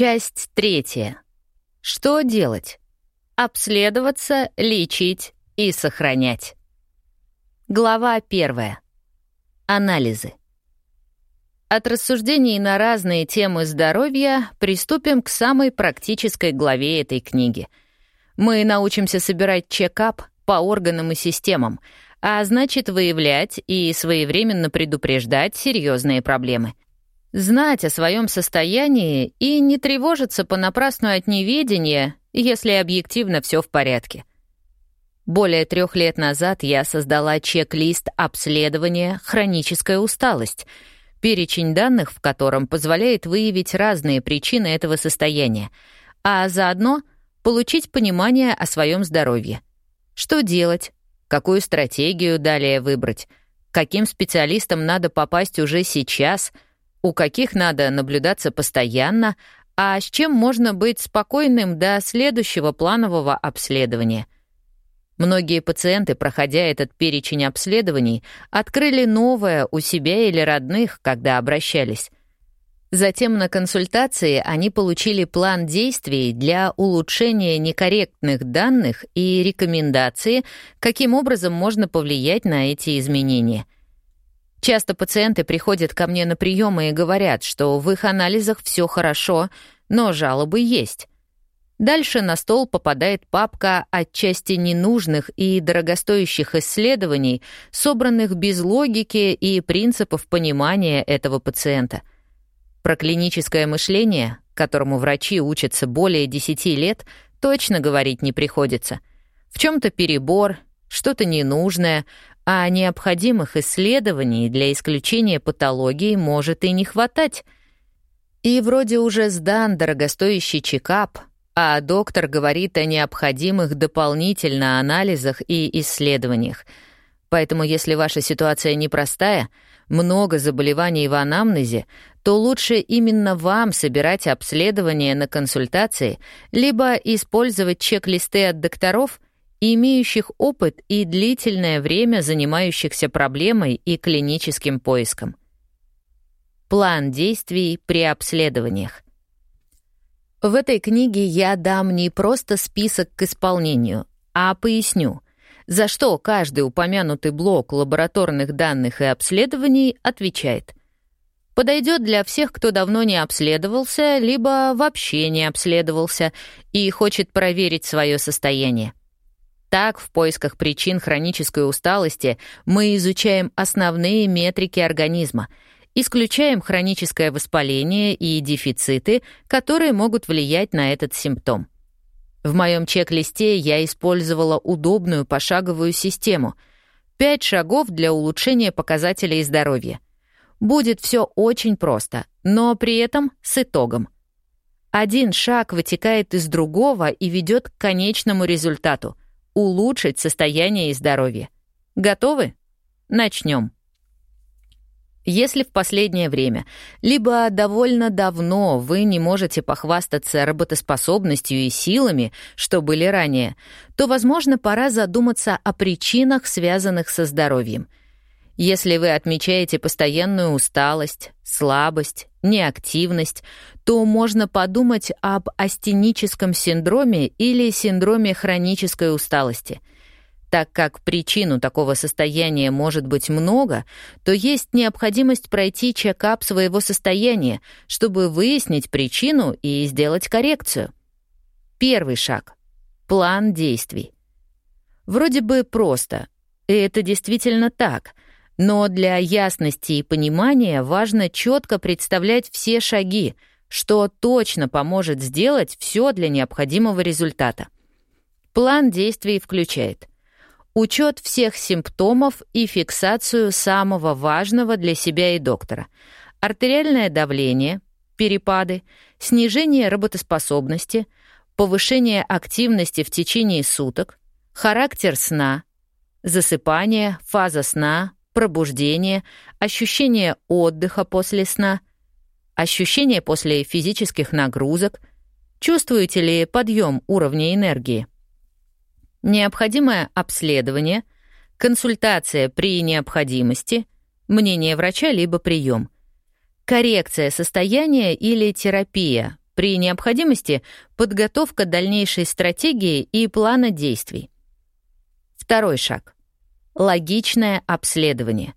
Часть третья. Что делать? Обследоваться, лечить и сохранять. Глава первая. Анализы. От рассуждений на разные темы здоровья приступим к самой практической главе этой книги. Мы научимся собирать чекап по органам и системам, а значит выявлять и своевременно предупреждать серьезные проблемы. Знать о своем состоянии и не тревожиться понапрасну от неведения, если объективно все в порядке. Более трех лет назад я создала чек-лист обследования «Хроническая усталость», перечень данных в котором позволяет выявить разные причины этого состояния, а заодно получить понимание о своем здоровье. Что делать, какую стратегию далее выбрать, каким специалистам надо попасть уже сейчас, у каких надо наблюдаться постоянно, а с чем можно быть спокойным до следующего планового обследования — Многие пациенты, проходя этот перечень обследований, открыли новое у себя или родных, когда обращались. Затем на консультации они получили план действий для улучшения некорректных данных и рекомендации, каким образом можно повлиять на эти изменения. Часто пациенты приходят ко мне на приемы и говорят, что в их анализах все хорошо, но жалобы есть. Дальше на стол попадает папка отчасти ненужных и дорогостоящих исследований, собранных без логики и принципов понимания этого пациента. Про клиническое мышление, которому врачи учатся более 10 лет, точно говорить не приходится. В чем-то перебор, что-то ненужное, а необходимых исследований для исключения патологии может и не хватать. И вроде уже сдан дорогостоящий чекап, а доктор говорит о необходимых дополнительно анализах и исследованиях. Поэтому если ваша ситуация непростая, много заболеваний в анамнезе, то лучше именно вам собирать обследования на консультации, либо использовать чек-листы от докторов, имеющих опыт и длительное время занимающихся проблемой и клиническим поиском. План действий при обследованиях. В этой книге я дам не просто список к исполнению, а поясню, за что каждый упомянутый блок лабораторных данных и обследований отвечает. Подойдет для всех, кто давно не обследовался, либо вообще не обследовался и хочет проверить свое состояние. Так, в поисках причин хронической усталости мы изучаем основные метрики организма — Исключаем хроническое воспаление и дефициты, которые могут влиять на этот симптом. В моем чек-листе я использовала удобную пошаговую систему. Пять шагов для улучшения показателей здоровья. Будет все очень просто, но при этом с итогом. Один шаг вытекает из другого и ведет к конечному результату — улучшить состояние и здоровье. Готовы? Начнем. Если в последнее время, либо довольно давно вы не можете похвастаться работоспособностью и силами, что были ранее, то, возможно, пора задуматься о причинах, связанных со здоровьем. Если вы отмечаете постоянную усталость, слабость, неактивность, то можно подумать об астеническом синдроме или синдроме хронической усталости — так как причину такого состояния может быть много, то есть необходимость пройти чекап своего состояния, чтобы выяснить причину и сделать коррекцию. Первый шаг — план действий. Вроде бы просто, и это действительно так, но для ясности и понимания важно четко представлять все шаги, что точно поможет сделать все для необходимого результата. План действий включает — учет всех симптомов и фиксацию самого важного для себя и доктора. Артериальное давление, перепады, снижение работоспособности, повышение активности в течение суток, характер сна, засыпание, фаза сна, пробуждение, ощущение отдыха после сна, ощущение после физических нагрузок, чувствуете ли подъем уровня энергии необходимое обследование, консультация при необходимости, мнение врача либо прием, коррекция состояния или терапия при необходимости подготовка дальнейшей стратегии и плана действий. Второй шаг. Логичное обследование.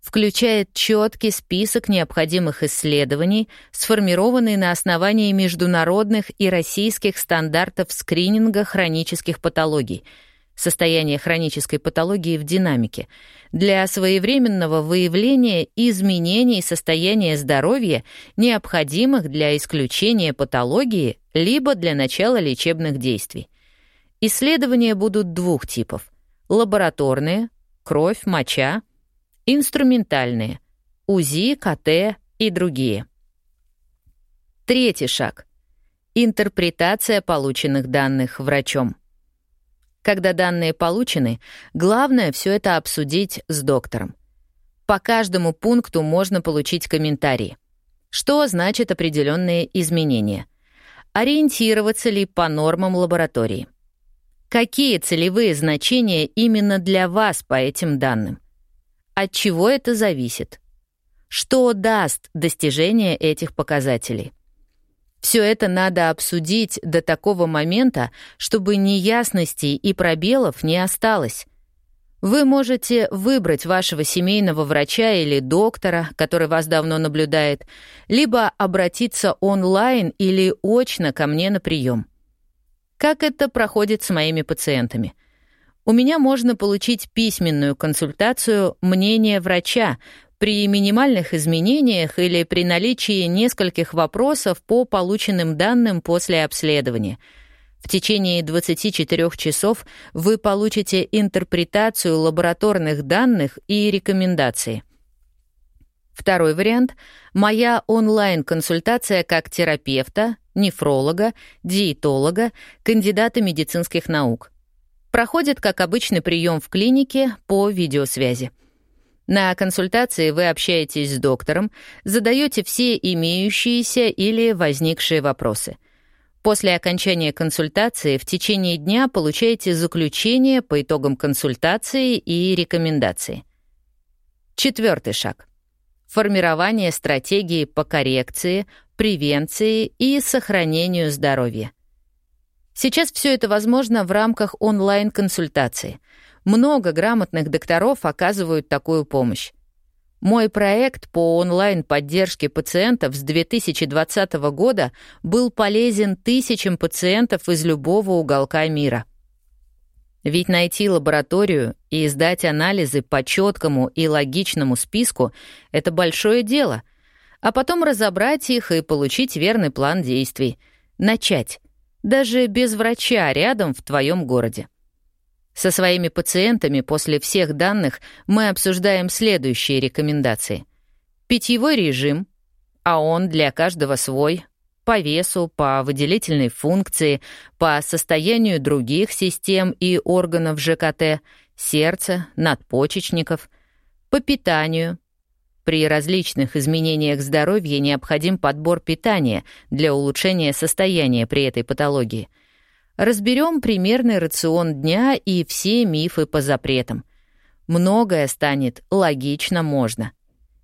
Включает четкий список необходимых исследований, сформированный на основании международных и российских стандартов скрининга хронических патологий — состояние хронической патологии в динамике, для своевременного выявления изменений состояния здоровья, необходимых для исключения патологии либо для начала лечебных действий. Исследования будут двух типов — лабораторные, кровь, моча, инструментальные, УЗИ, КТ и другие. Третий шаг — интерпретация полученных данных врачом. Когда данные получены, главное все это обсудить с доктором. По каждому пункту можно получить комментарии. Что значит определенные изменения? Ориентироваться ли по нормам лаборатории? Какие целевые значения именно для вас по этим данным? От чего это зависит? Что даст достижение этих показателей? Все это надо обсудить до такого момента, чтобы неясностей и пробелов не осталось. Вы можете выбрать вашего семейного врача или доктора, который вас давно наблюдает, либо обратиться онлайн или очно ко мне на прием. Как это проходит с моими пациентами? У меня можно получить письменную консультацию мнения врача при минимальных изменениях или при наличии нескольких вопросов по полученным данным после обследования. В течение 24 часов вы получите интерпретацию лабораторных данных и рекомендации. Второй вариант — моя онлайн-консультация как терапевта, нефролога, диетолога, кандидата медицинских наук. Проходит как обычный прием в клинике по видеосвязи. На консультации вы общаетесь с доктором, задаете все имеющиеся или возникшие вопросы. После окончания консультации в течение дня получаете заключение по итогам консультации и рекомендации. Четвертый шаг. Формирование стратегии по коррекции, превенции и сохранению здоровья. Сейчас все это возможно в рамках онлайн-консультации — много грамотных докторов оказывают такую помощь. Мой проект по онлайн-поддержке пациентов с 2020 года был полезен тысячам пациентов из любого уголка мира. Ведь найти лабораторию и сдать анализы по четкому и логичному списку — это большое дело, а потом разобрать их и получить верный план действий. Начать. Даже без врача рядом в твоем городе. Со своими пациентами после всех данных мы обсуждаем следующие рекомендации. Питьевой режим, а он для каждого свой, по весу, по выделительной функции, по состоянию других систем и органов ЖКТ, сердца, надпочечников, по питанию. При различных изменениях здоровья необходим подбор питания для улучшения состояния при этой патологии — Разберем примерный рацион дня и все мифы по запретам. Многое станет логично можно.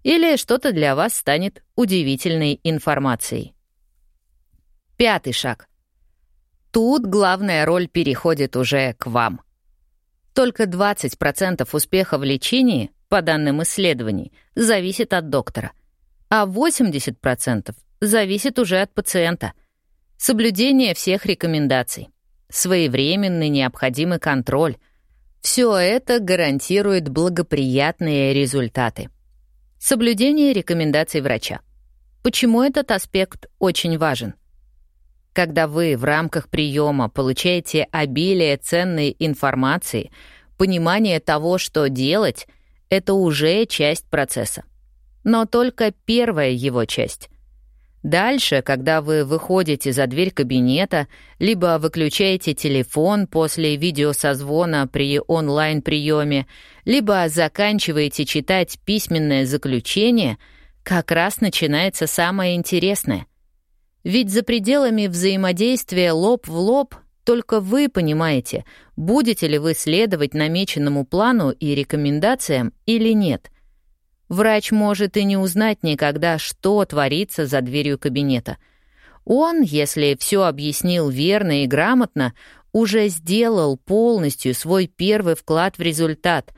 Или что-то для вас станет удивительной информацией. Пятый шаг. Тут главная роль переходит уже к вам. Только 20% успеха в лечении, по данным исследований, зависит от доктора, а 80% зависит уже от пациента. Соблюдение всех рекомендаций своевременный необходимый контроль. Все это гарантирует благоприятные результаты. Соблюдение рекомендаций врача. Почему этот аспект очень важен? Когда вы в рамках приема получаете обилие ценной информации, понимание того, что делать, это уже часть процесса. Но только первая его часть. Дальше, когда вы выходите за дверь кабинета, либо выключаете телефон после видеосозвона при онлайн-приеме, либо заканчиваете читать письменное заключение, как раз начинается самое интересное. Ведь за пределами взаимодействия лоб в лоб только вы понимаете, будете ли вы следовать намеченному плану и рекомендациям или нет — Врач может и не узнать никогда, что творится за дверью кабинета. Он, если все объяснил верно и грамотно, уже сделал полностью свой первый вклад в результат.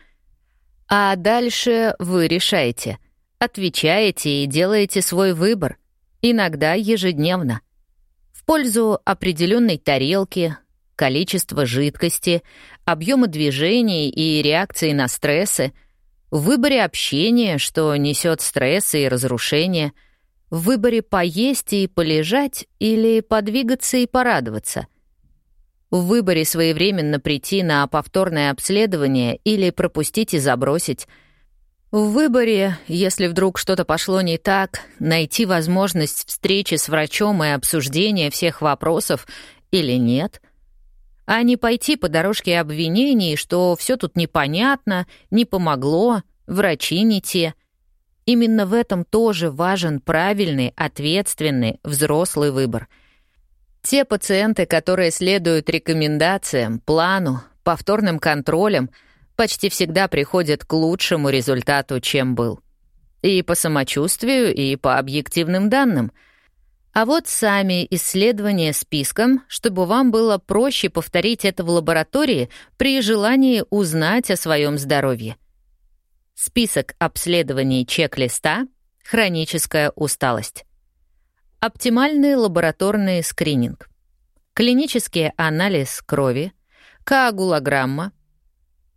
А дальше вы решаете, отвечаете и делаете свой выбор, иногда ежедневно. Пользу определенной тарелки, количества жидкости, объема движений и реакции на стрессы, в выборе общения, что несет стрессы и разрушения — в выборе поесть и полежать или подвигаться и порадоваться. В выборе своевременно прийти на повторное обследование или пропустить и забросить. В выборе, если вдруг что-то пошло не так, найти возможность встречи с врачом и обсуждения всех вопросов или нет. А не пойти по дорожке обвинений, что все тут непонятно, не помогло, врачи не те — Именно в этом тоже важен правильный, ответственный, взрослый выбор. Те пациенты, которые следуют рекомендациям, плану, повторным контролям, почти всегда приходят к лучшему результату, чем был. И по самочувствию, и по объективным данным. А вот сами исследования списком, чтобы вам было проще повторить это в лаборатории при желании узнать о своем здоровье. Список обследований чек-листа «Хроническая усталость». Оптимальный лабораторный скрининг. Клинический анализ крови, коагулограмма,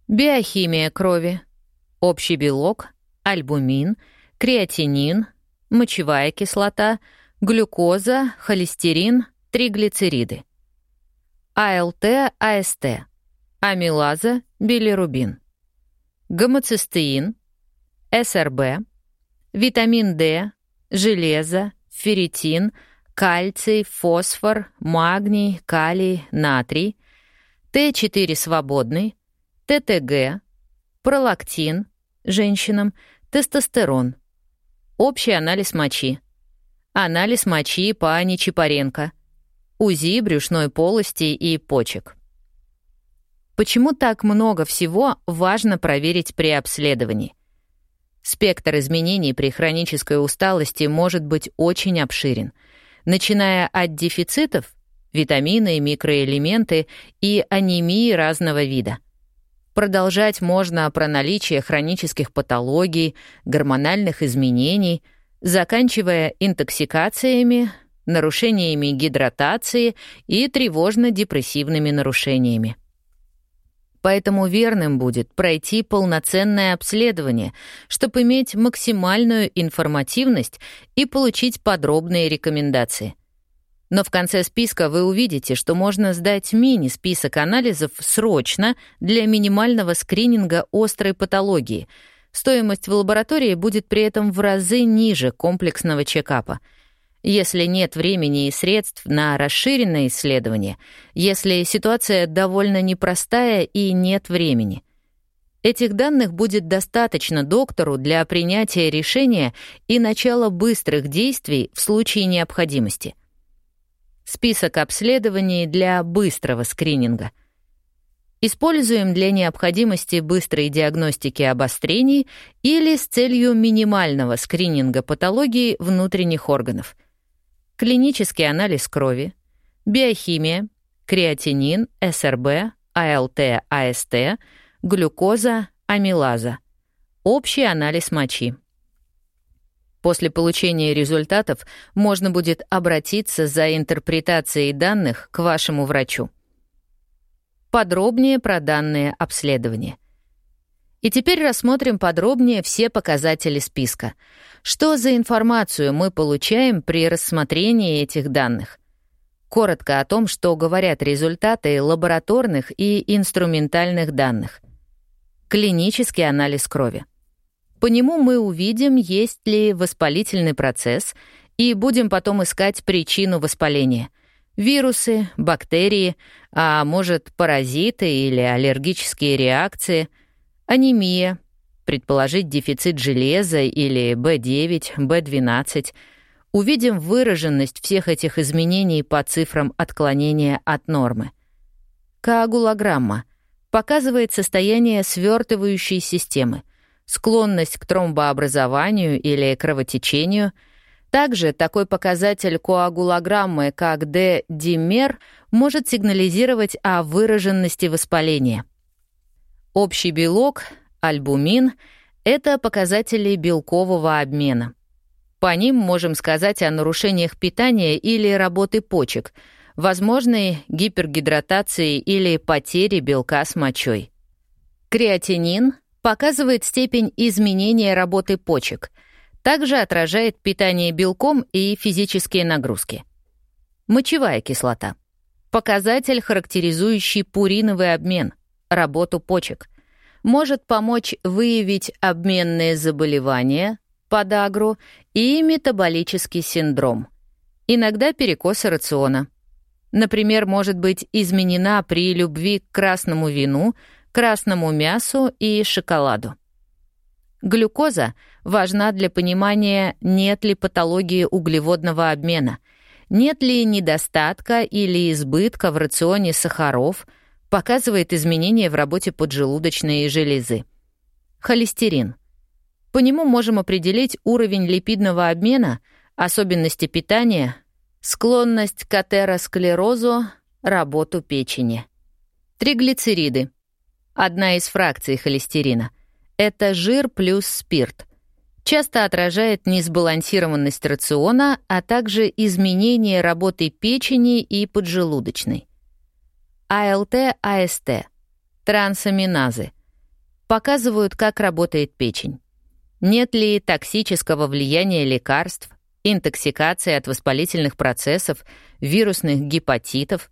биохимия крови, общий белок, альбумин, креатинин, мочевая кислота, глюкоза, холестерин, триглицериды. АЛТ, АСТ, амилаза, билирубин. Гомоцистеин, СРБ, витамин D, железо, ферритин, кальций, фосфор, магний, калий, натрий, Т4 свободный, ТТГ, пролактин женщинам, тестостерон. Общий анализ мочи. Анализ мочи по Нечипаренко. УЗИ брюшной полости и почек. Почему так много всего важно проверить при обследовании? Спектр изменений при хронической усталости может быть очень обширен, начиная от дефицитов — витамины, микроэлементы и анемии разного вида. Продолжать можно про наличие хронических патологий, гормональных изменений, заканчивая интоксикациями, нарушениями гидратации и тревожно-депрессивными нарушениями. Поэтому верным будет пройти полноценное обследование, чтобы иметь максимальную информативность и получить подробные рекомендации. Но в конце списка вы увидите, что можно сдать мини-список анализов срочно для минимального скрининга острой патологии. Стоимость в лаборатории будет при этом в разы ниже комплексного чекапа — если нет времени и средств на расширенное исследование, если ситуация довольно непростая и нет времени. Этих данных будет достаточно доктору для принятия решения и начала быстрых действий в случае необходимости. Список обследований для быстрого скрининга. Используем для необходимости быстрой диагностики обострений или с целью минимального скрининга патологии внутренних органов — клинический анализ крови, биохимия, креатинин, СРБ, АЛТ, АСТ, глюкоза, амилаза, общий анализ мочи. После получения результатов можно будет обратиться за интерпретацией данных к вашему врачу. Подробнее про данные обследования. И теперь рассмотрим подробнее все показатели списка. Что за информацию мы получаем при рассмотрении этих данных? Коротко о том, что говорят результаты лабораторных и инструментальных данных. Клинический анализ крови. По нему мы увидим, есть ли воспалительный процесс, и будем потом искать причину воспаления. Вирусы, бактерии, а может, паразиты или аллергические реакции — Анемия, предположить дефицит железа или B9, B12. Увидим выраженность всех этих изменений по цифрам отклонения от нормы. Коагулограмма показывает состояние свертывающей системы, склонность к тромбообразованию или кровотечению, Также такой показатель коагулограммы, как D-димер, может сигнализировать о выраженности воспаления. Общий белок, альбумин — это показатели белкового обмена. По ним можем сказать о нарушениях питания или работы почек, возможной гипергидратации или потере белка с мочой. Креатинин показывает степень изменения работы почек — также отражает питание белком и физические нагрузки. Мочевая кислота. Показатель, характеризующий пуриновый обмен, работу почек. Может помочь выявить обменные заболевания, подагру и метаболический синдром. Иногда перекосы рациона. Например, может быть изменена при любви к красному вину, красному мясу и шоколаду. Глюкоза важна для понимания, нет ли патологии углеводного обмена, нет ли недостатка или избытка в рационе сахаров, показывает изменения в работе поджелудочной железы. Холестерин. По нему можем определить уровень липидного обмена, особенности питания, склонность к атеросклерозу, работу печени. Триглицериды. Одна из фракций холестерина — это жир плюс спирт. Часто отражает несбалансированность рациона, а также изменение работы печени и поджелудочной. АЛТ-АСТ, трансаминазы, показывают, как работает печень. Нет ли токсического влияния лекарств, интоксикации от воспалительных процессов, вирусных гепатитов.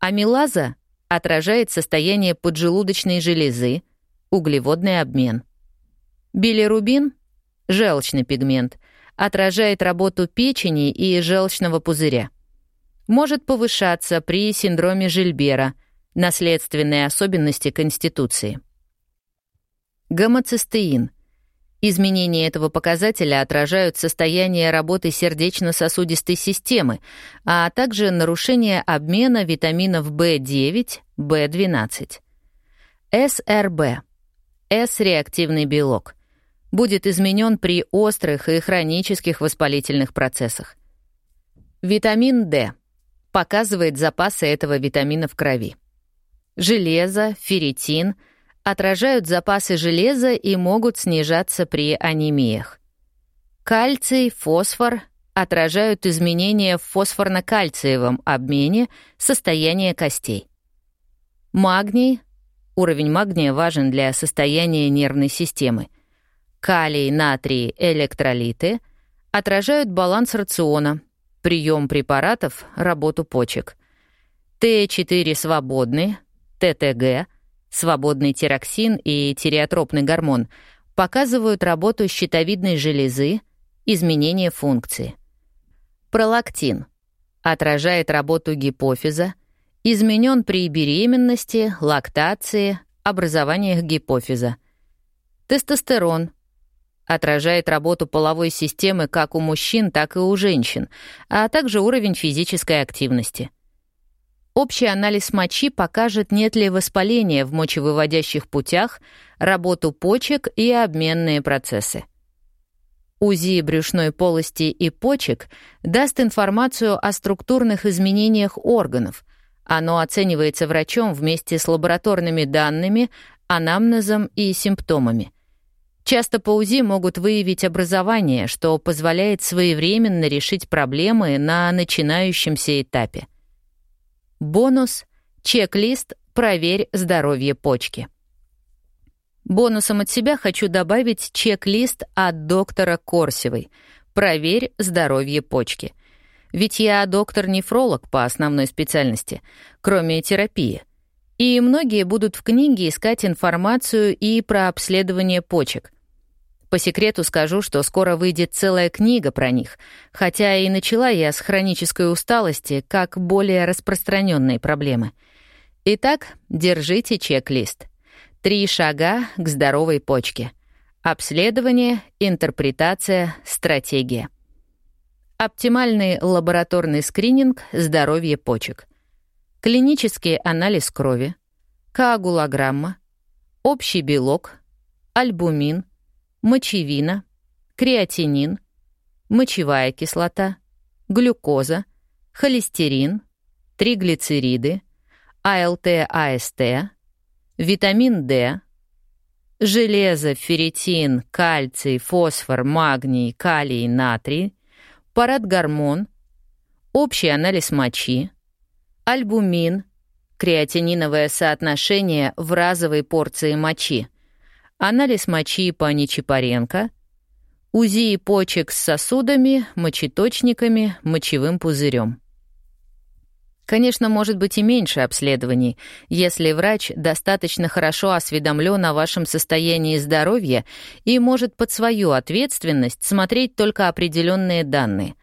Амилаза отражает состояние поджелудочной железы, углеводный обмен. Билирубин — желчный пигмент, отражает работу печени и желчного пузыря. Может повышаться при синдроме Жильбера, наследственные особенности конституции. Гомоцистеин. Изменения этого показателя отражают состояние работы сердечно-сосудистой системы, а также нарушение обмена витаминов В9, В12. СРБ с-реактивный белок. Будет изменен при острых и хронических воспалительных процессах. Витамин D показывает запасы этого витамина в крови. Железо, ферритин отражают запасы железа и могут снижаться при анемиях. Кальций, фосфор отражают изменения в фосфорно-кальциевом обмене состояния костей. Магний Уровень магния важен для состояния нервной системы. Калий, натрий, электролиты отражают баланс рациона, прием препаратов, работу почек. Т4 свободный, ТТГ, свободный тироксин и тиреотропный гормон показывают работу щитовидной железы, изменение функции. Пролактин отражает работу гипофиза, изменен при беременности, лактации, образованиях гипофиза. Тестостерон отражает работу половой системы как у мужчин, так и у женщин, а также уровень физической активности. Общий анализ мочи покажет, нет ли воспаления в мочевыводящих путях, работу почек и обменные процессы. УЗИ брюшной полости и почек даст информацию о структурных изменениях органов, оно оценивается врачом вместе с лабораторными данными, анамнезом и симптомами. Часто по УЗИ могут выявить образование, что позволяет своевременно решить проблемы на начинающемся этапе. Бонус — чек-лист «Проверь здоровье почки». Бонусом от себя хочу добавить чек-лист от доктора Корсевой «Проверь здоровье почки». Ведь я доктор-нефролог по основной специальности, кроме терапии. И многие будут в книге искать информацию и про обследование почек. По секрету скажу, что скоро выйдет целая книга про них, хотя и начала я с хронической усталости как более распространенной проблемы. Итак, держите чек-лист. Три шага к здоровой почке. Обследование, интерпретация, стратегия. Оптимальный лабораторный скрининг здоровья почек. Клинический анализ крови. Коагулограмма. Общий белок. Альбумин. Мочевина. Креатинин. мочевая кислота, глюкоза, холестерин, триглицериды, АЛТ-АСТ, витамин D, железо, ферритин, кальций, фосфор, магний, калий, натрий, парадгормон, общий анализ мочи, альбумин, креатининовое соотношение в разовой порции мочи, анализ мочи по Нечипаренко, УЗИ почек с сосудами, мочеточниками, мочевым пузырем. Конечно, может быть и меньше обследований, если врач достаточно хорошо осведомлен о вашем состоянии здоровья и может под свою ответственность смотреть только определенные данные.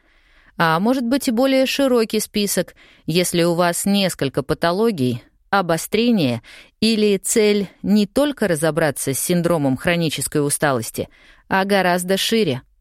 А может быть и более широкий список, если у вас несколько патологий, обострение или цель не только разобраться с синдромом хронической усталости, а гораздо шире —